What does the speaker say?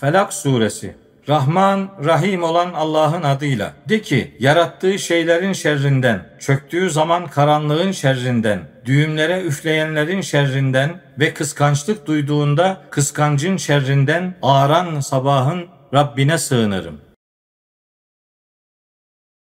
Felak suresi Rahman, Rahim olan Allah'ın adıyla. De ki, yarattığı şeylerin şerrinden, çöktüğü zaman karanlığın şerrinden, düğümlere üfleyenlerin şerrinden ve kıskançlık duyduğunda kıskancın şerrinden ağaran sabahın Rabbine sığınırım.